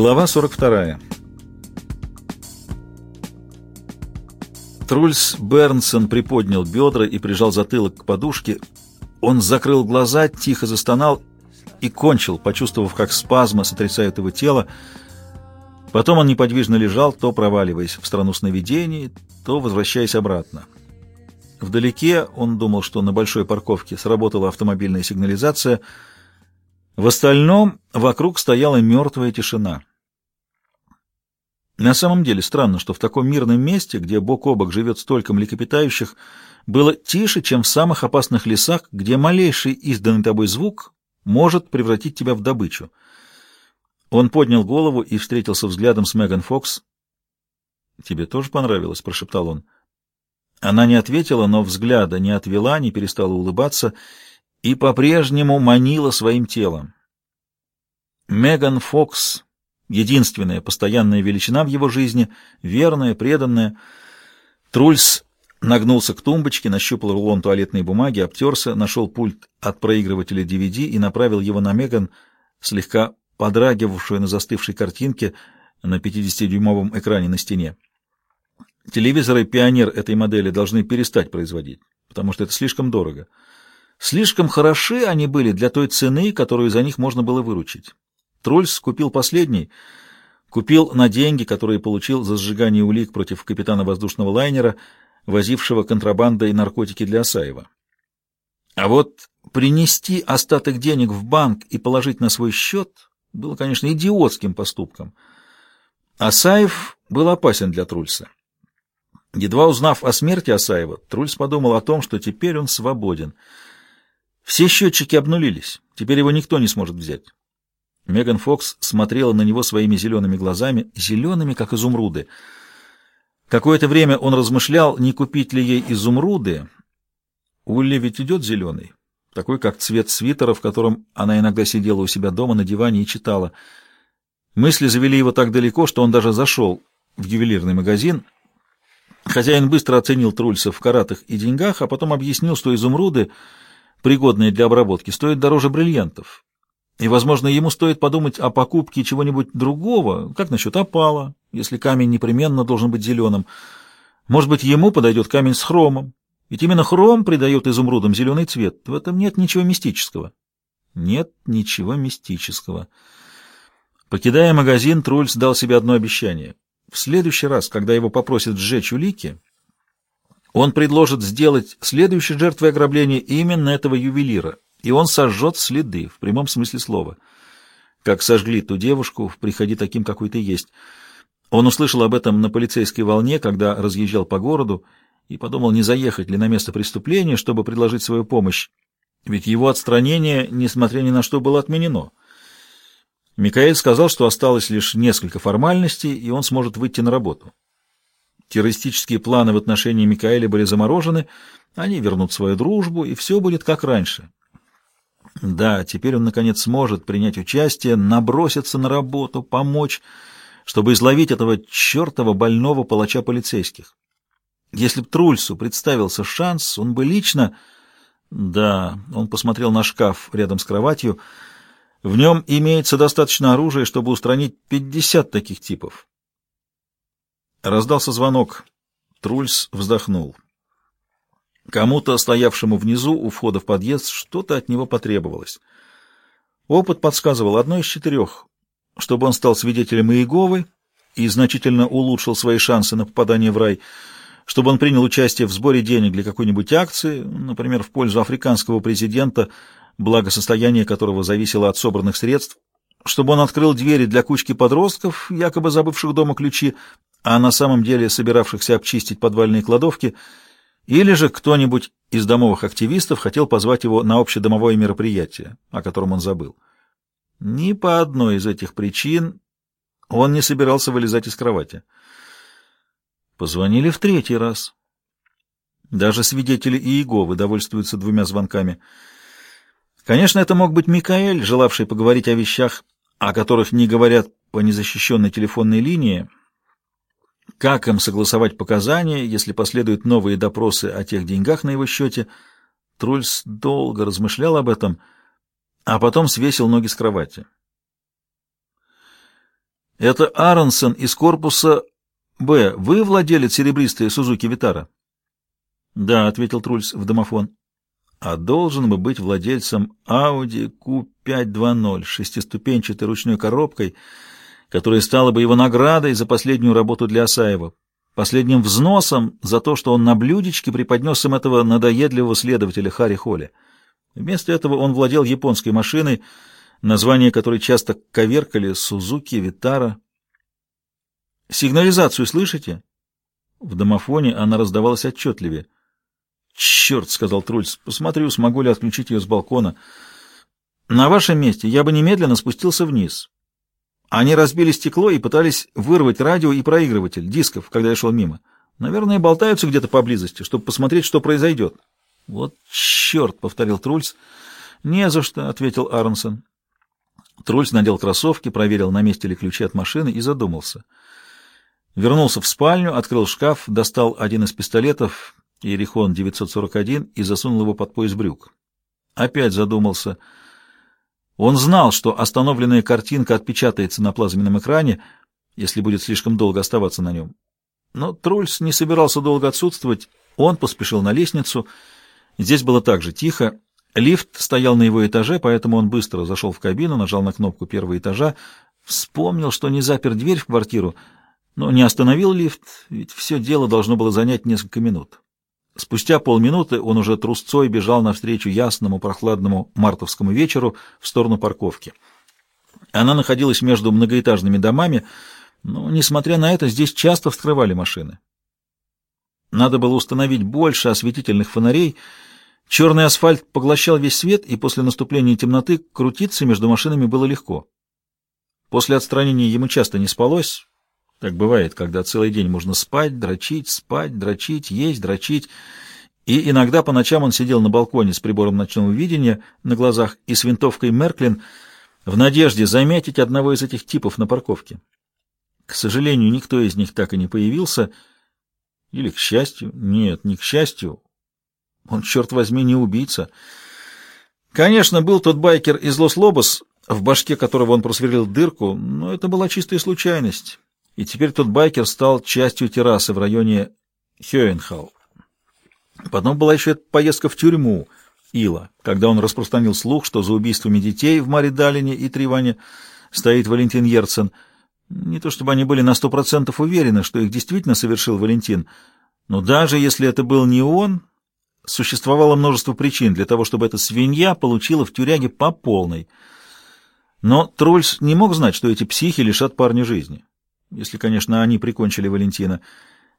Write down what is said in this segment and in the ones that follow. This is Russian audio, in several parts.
Глава 42. Трульс Бернсон приподнял бедра и прижал затылок к подушке. Он закрыл глаза, тихо застонал и кончил, почувствовав, как спазмы сотрясают его тело. Потом он неподвижно лежал, то проваливаясь в страну сновидений, то возвращаясь обратно. Вдалеке он думал, что на большой парковке сработала автомобильная сигнализация. В остальном вокруг стояла мертвая тишина. На самом деле странно, что в таком мирном месте, где бок о бок живет столько млекопитающих, было тише, чем в самых опасных лесах, где малейший изданный тобой звук может превратить тебя в добычу. Он поднял голову и встретился взглядом с Меган Фокс. «Тебе тоже понравилось?» — прошептал он. Она не ответила, но взгляда не отвела, не перестала улыбаться и по-прежнему манила своим телом. Меган Фокс — единственная постоянная величина в его жизни, верная, преданная. Трульс нагнулся к тумбочке, нащупал рулон туалетной бумаги, обтерся, нашел пульт от проигрывателя DVD и направил его на Меган, слегка подрагивавшую на застывшей картинке на 50-дюймовом экране на стене. Телевизоры «Пионер» этой модели должны перестать производить, потому что это слишком дорого. Слишком хороши они были для той цены, которую за них можно было выручить. Трульс купил последний, купил на деньги, которые получил за сжигание улик против капитана воздушного лайнера, возившего контрабандой наркотики для Асаева. А вот принести остаток денег в банк и положить на свой счет было, конечно, идиотским поступком. Асаев был опасен для Трульса. Едва узнав о смерти Асаева, Трульс подумал о том, что теперь он свободен. Все счетчики обнулились, теперь его никто не сможет взять. Меган Фокс смотрела на него своими зелеными глазами, зелеными, как изумруды. Какое-то время он размышлял, не купить ли ей изумруды. Улли ведь идет зеленый, такой, как цвет свитера, в котором она иногда сидела у себя дома на диване и читала. Мысли завели его так далеко, что он даже зашел в ювелирный магазин — Хозяин быстро оценил Трульса в каратах и деньгах, а потом объяснил, что изумруды, пригодные для обработки, стоят дороже бриллиантов. И, возможно, ему стоит подумать о покупке чего-нибудь другого, как насчет опала, если камень непременно должен быть зеленым. Может быть, ему подойдет камень с хромом, ведь именно хром придает изумрудам зеленый цвет. В этом нет ничего мистического. Нет ничего мистического. Покидая магазин, Трульс дал себе одно обещание — в следующий раз, когда его попросят сжечь улики, он предложит сделать следующей жертвой ограбления именно этого ювелира, и он сожжет следы, в прямом смысле слова. Как сожгли ту девушку «Приходи таким, какой ты есть». Он услышал об этом на полицейской волне, когда разъезжал по городу, и подумал, не заехать ли на место преступления, чтобы предложить свою помощь, ведь его отстранение, несмотря ни на что, было отменено. Микаэль сказал, что осталось лишь несколько формальностей, и он сможет выйти на работу. Террористические планы в отношении Микаэля были заморожены, они вернут свою дружбу, и все будет как раньше. Да, теперь он, наконец, сможет принять участие, наброситься на работу, помочь, чтобы изловить этого чертова больного палача полицейских. Если б Трульсу представился шанс, он бы лично... Да, он посмотрел на шкаф рядом с кроватью — в нем имеется достаточно оружия, чтобы устранить 50 таких типов. Раздался звонок. Трульс вздохнул. Кому-то, стоявшему внизу у входа в подъезд, что-то от него потребовалось. Опыт подсказывал одно из четырех, чтобы он стал свидетелем Иеговы и значительно улучшил свои шансы на попадание в рай, чтобы он принял участие в сборе денег для какой-нибудь акции, например, в пользу африканского президента, благосостояние которого зависело от собранных средств, чтобы он открыл двери для кучки подростков, якобы забывших дома ключи, а на самом деле собиравшихся обчистить подвальные кладовки, или же кто-нибудь из домовых активистов хотел позвать его на общедомовое мероприятие, о котором он забыл. Ни по одной из этих причин он не собирался вылезать из кровати. Позвонили в третий раз. Даже свидетели Иеговы довольствуются двумя звонками — Конечно, это мог быть Микаэль, желавший поговорить о вещах, о которых не говорят по незащищенной телефонной линии. Как им согласовать показания, если последуют новые допросы о тех деньгах на его счете? Трульс долго размышлял об этом, а потом свесил ноги с кровати. Это Аронсон из корпуса Б. Вы владелец серебристой Сузуки Витара? Да, ответил Трульс в домофон. А должен бы быть владельцем Audi Q520 с шестиступенчатой ручной коробкой, которая стала бы его наградой за последнюю работу для Асаева, последним взносом за то, что он на блюдечке преподнес им этого надоедливого следователя Харри Холли. Вместо этого он владел японской машиной, название которой часто коверкали Сузуки, Витара. «Сигнализацию слышите?» В домофоне она раздавалась отчетливее. «Черт!» — сказал Трульц. «Посмотрю, смогу ли отключить ее с балкона. На вашем месте я бы немедленно спустился вниз. Они разбили стекло и пытались вырвать радио и проигрыватель дисков, когда я шел мимо. Наверное, болтаются где-то поблизости, чтобы посмотреть, что произойдет». «Вот черт!» — повторил Трульц. «Не за что», — ответил Арнсон. Трульц надел кроссовки, проверил, на месте ли ключи от машины, и задумался. Вернулся в спальню, открыл шкаф, достал один из пистолетов, Иерихон 941, и засунул его под пояс брюк. Опять задумался. Он знал, что остановленная картинка отпечатается на плазменном экране, если будет слишком долго оставаться на нем. Но Трульс не собирался долго отсутствовать. Он поспешил на лестницу. Здесь было так же тихо. Лифт стоял на его этаже, поэтому он быстро зашел в кабину, нажал на кнопку первого этажа, вспомнил, что не запер дверь в квартиру, но не остановил лифт, ведь все дело должно было занять несколько минут. Спустя полминуты он уже трусцой бежал навстречу ясному прохладному мартовскому вечеру в сторону парковки. Она находилась между многоэтажными домами, но, несмотря на это, здесь часто вскрывали машины. Надо было установить больше осветительных фонарей. Черный асфальт поглощал весь свет, и после наступления темноты крутиться между машинами было легко. После отстранения ему часто не спалось, так бывает, когда целый день можно спать, дрочить, спать, дрочить, есть, дрочить. И иногда по ночам он сидел на балконе с прибором ночного видения на глазах и с винтовкой Мерклин в надежде заметить одного из этих типов на парковке. К сожалению, никто из них так и не появился. Или к счастью? Нет, не к счастью. Он, черт возьми, не убийца. Конечно, был тот байкер из Лос-Лобос, в башке которого он просверлил дырку, но это была чистая случайность и теперь тот байкер стал частью террасы в районе Хёенхау. Потом была еще поездка в тюрьму Ила, когда он распространил слух, что за убийствами детей в Маридалине и Триване стоит Валентин Ерцен. Не то чтобы они были на сто процентов уверены, что их действительно совершил Валентин, но даже если это был не он, существовало множество причин для того, чтобы эта свинья получила в тюряге по полной. Но Трольс не мог знать, что эти психи лишат парня жизни если, конечно, они прикончили Валентина.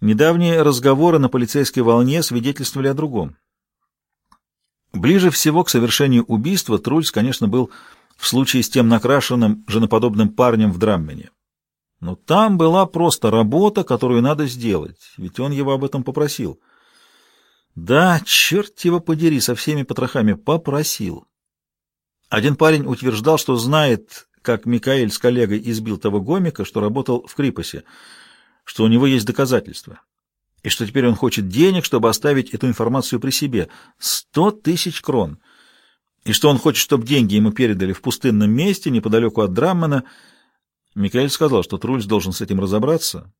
Недавние разговоры на полицейской волне свидетельствовали о другом. Ближе всего к совершению убийства Трульс, конечно, был в случае с тем накрашенным женоподобным парнем в Драммене. Но там была просто работа, которую надо сделать, ведь он его об этом попросил. Да, черт его подери, со всеми потрохами попросил. Один парень утверждал, что знает как Микаэль с коллегой избил того гомика, что работал в Крипосе, что у него есть доказательства, и что теперь он хочет денег, чтобы оставить эту информацию при себе. Сто тысяч крон. И что он хочет, чтобы деньги ему передали в пустынном месте, неподалеку от Драммена. Микаэль сказал, что Трульс должен с этим разобраться.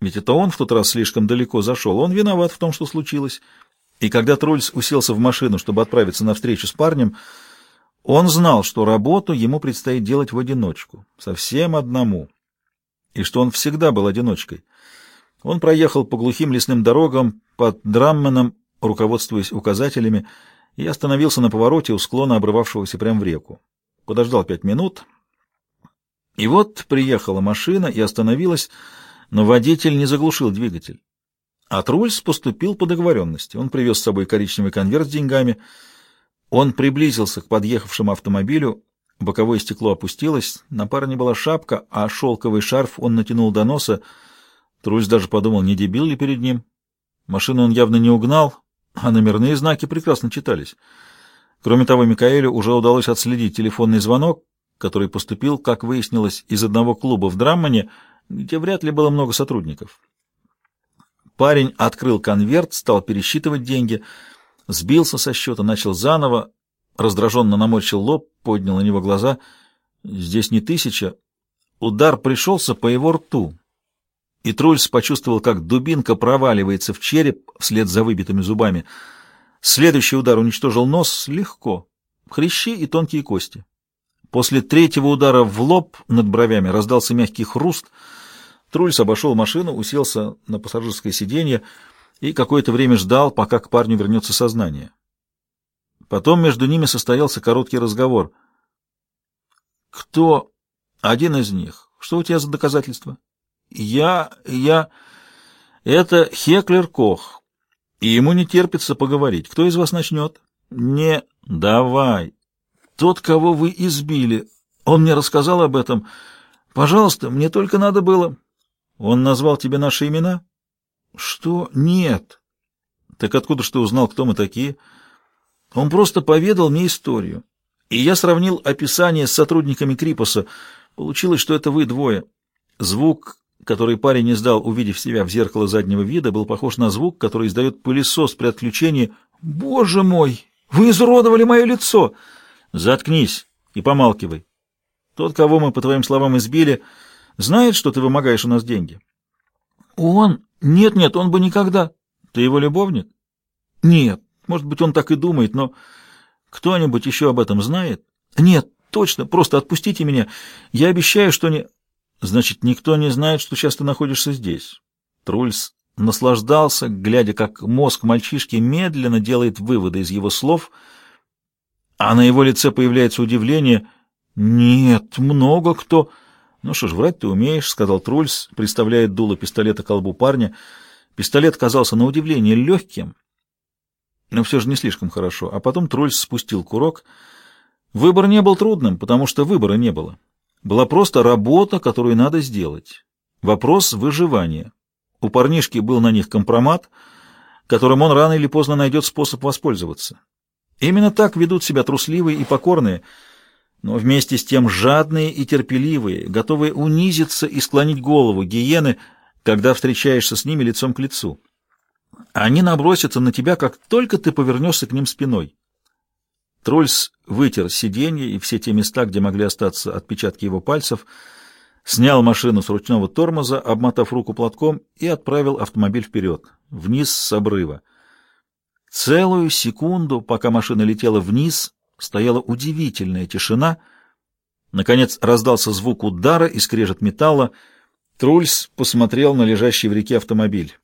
Ведь это он в тот раз слишком далеко зашел. Он виноват в том, что случилось. И когда Трульс уселся в машину, чтобы отправиться на встречу с парнем, он знал, что работу ему предстоит делать в одиночку, совсем одному, и что он всегда был одиночкой. Он проехал по глухим лесным дорогам под Драмменом, руководствуясь указателями, и остановился на повороте у склона, обрывавшегося прямо в реку. Подождал пять минут, и вот приехала машина и остановилась, но водитель не заглушил двигатель. А Трульс поступил по договоренности. Он привез с собой коричневый конверт с деньгами — он приблизился к подъехавшему автомобилю, боковое стекло опустилось, на парне была шапка, а шелковый шарф он натянул до носа. Трусь даже подумал, не дебил ли перед ним. Машину он явно не угнал, а номерные знаки прекрасно читались. Кроме того, Микаэлю уже удалось отследить телефонный звонок, который поступил, как выяснилось, из одного клуба в Драммане, где вряд ли было много сотрудников. Парень открыл конверт, стал пересчитывать деньги — сбился со счета, начал заново, раздраженно наморщил лоб, поднял на него глаза. Здесь не тысяча, Удар пришелся по его рту, и Трульс почувствовал, как дубинка проваливается в череп вслед за выбитыми зубами. Следующий удар уничтожил нос легко, хрящи и тонкие кости. После третьего удара в лоб над бровями раздался мягкий хруст. Трульс обошел машину, уселся на пассажирское сиденье и какое-то время ждал, пока к парню вернется сознание. Потом между ними состоялся короткий разговор. «Кто один из них? Что у тебя за доказательства?» «Я... я... Это Хеклер Кох, и ему не терпится поговорить. Кто из вас начнет?» «Не... Давай. Тот, кого вы избили. Он мне рассказал об этом. Пожалуйста, мне только надо было...» «Он назвал тебе наши имена?» «Что? Нет». «Так откуда ж ты узнал, кто мы такие?» Он просто поведал мне историю. И я сравнил описание с сотрудниками Крипоса. Получилось, что это вы двое. Звук, который парень издал, увидев себя в зеркало заднего вида, был похож на звук, который издает пылесос при отключении. «Боже мой! Вы изуродовали мое лицо!» «Заткнись и помалкивай. Тот, кого мы, по твоим словам, избили, знает, что ты вымогаешь у нас деньги». «Он? Нет-нет, он бы никогда...» «Ты его любовник?» «Нет, может быть, он так и думает, но кто-нибудь еще об этом знает? Нет, точно, просто отпустите меня. Я обещаю, что не... Значит, никто не знает, что сейчас ты находишься здесь. Трульс наслаждался, глядя, как мозг мальчишки медленно делает выводы из его слов, а на его лице появляется удивление. «Нет, много кто...» «Ну что ж, врать ты умеешь», — сказал Трульс, представляя дуло пистолета к колбу парня. Пистолет казался на удивление легким, но все же не слишком хорошо. А потом Трольс спустил курок. Выбор не был трудным, потому что выбора не было. Была просто работа, которую надо сделать. Вопрос выживания. У парнишки был на них компромат, которым он рано или поздно найдет способ воспользоваться. Именно так ведут себя трусливые и покорные, но вместе с тем жадные и терпеливые, готовые унизиться и склонить голову гиены, когда встречаешься с ними лицом к лицу. Они набросятся на тебя, как только ты повернешься к ним спиной. Трольс вытер сиденье и все те места, где могли остаться отпечатки его пальцев, снял машину с ручного тормоза, обмотав руку платком, и отправил автомобиль вперед, вниз с обрыва. Целую секунду, пока машина летела вниз, стояла удивительная тишина. Наконец раздался звук удара и скрежет металла. Трульс посмотрел на лежащий в реке автомобиль.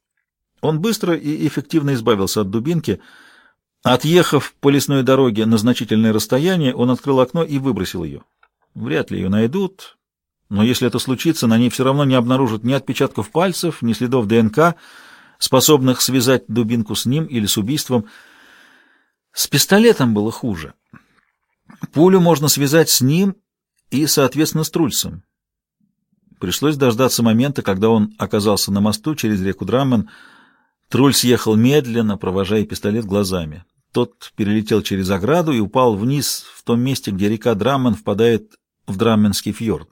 Он быстро и эффективно избавился от дубинки. Отъехав по лесной дороге на значительное расстояние, он открыл окно и выбросил ее. Вряд ли ее найдут, но если это случится, на ней все равно не обнаружат ни отпечатков пальцев, ни следов ДНК, способных связать дубинку с ним или с убийством. С пистолетом было хуже. Пулю можно связать с ним и, соответственно, с Трульсом. Пришлось дождаться момента, когда он оказался на мосту через реку Драммен, Труль съехал медленно, провожая пистолет глазами. Тот перелетел через ограду и упал вниз в том месте, где река Драммен впадает в Драмменский фьорд.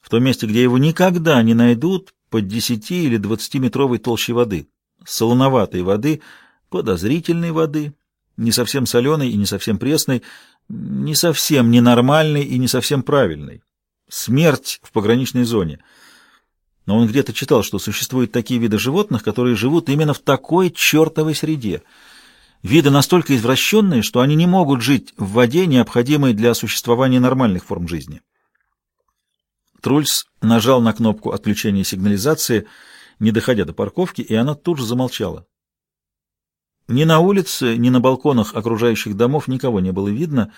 В том месте, где его никогда не найдут под 10 или 20-метровой толщей воды. Солоноватой воды, подозрительной воды, не совсем соленой и не совсем пресной, не совсем ненормальной и не совсем правильной. Смерть в пограничной зоне — но он где-то читал, что существуют такие виды животных, которые живут именно в такой чертовой среде. Виды настолько извращенные, что они не могут жить в воде, необходимой для существования нормальных форм жизни. Трульс нажал на кнопку отключения сигнализации, не доходя до парковки, и она тут же замолчала. Ни на улице, ни на балконах окружающих домов никого не было видно,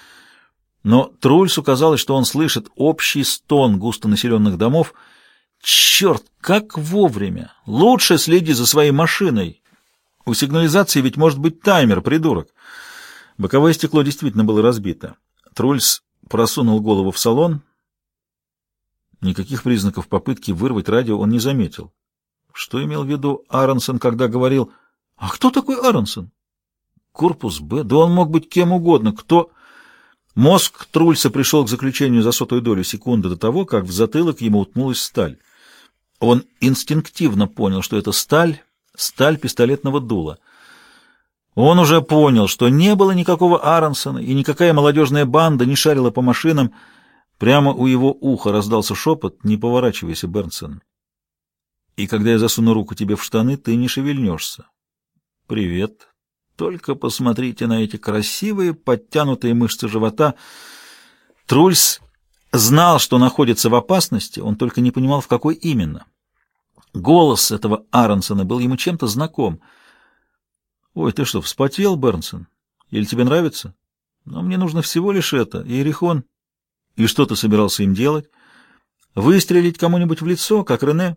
но Трульсу казалось, что он слышит общий стон густонаселенных домов — Черт, как вовремя! Лучше следи за своей машиной. У сигнализации ведь может быть таймер, придурок. Боковое стекло действительно было разбито. Трульс просунул голову в салон. Никаких признаков попытки вырвать радио он не заметил. Что имел в виду Аронсон, когда говорил «А кто такой Аронсон?» Корпус Б? Да он мог быть кем угодно. Кто... Мозг Трульса пришел к заключению за сотую долю секунды до того, как в затылок ему утнулась сталь. Он инстинктивно понял, что это сталь, сталь пистолетного дула. Он уже понял, что не было никакого Аронсона, и никакая молодежная банда не шарила по машинам. Прямо у его уха раздался шепот «Не поворачивайся, Бернсон». И когда я засуну руку тебе в штаны, ты не шевельнешься. Привет. Только посмотрите на эти красивые, подтянутые мышцы живота. Трульс знал, что находится в опасности, он только не понимал, в какой именно. Голос этого Аронсона был ему чем-то знаком. «Ой, ты что, вспотел, Бернсон? Или тебе нравится? Но мне нужно всего лишь это, Иерихон». И что ты собирался им делать? Выстрелить кому-нибудь в лицо, как Рене?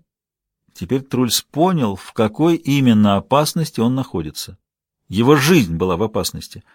Теперь Трульс понял, в какой именно опасности он находится. Его жизнь была в опасности —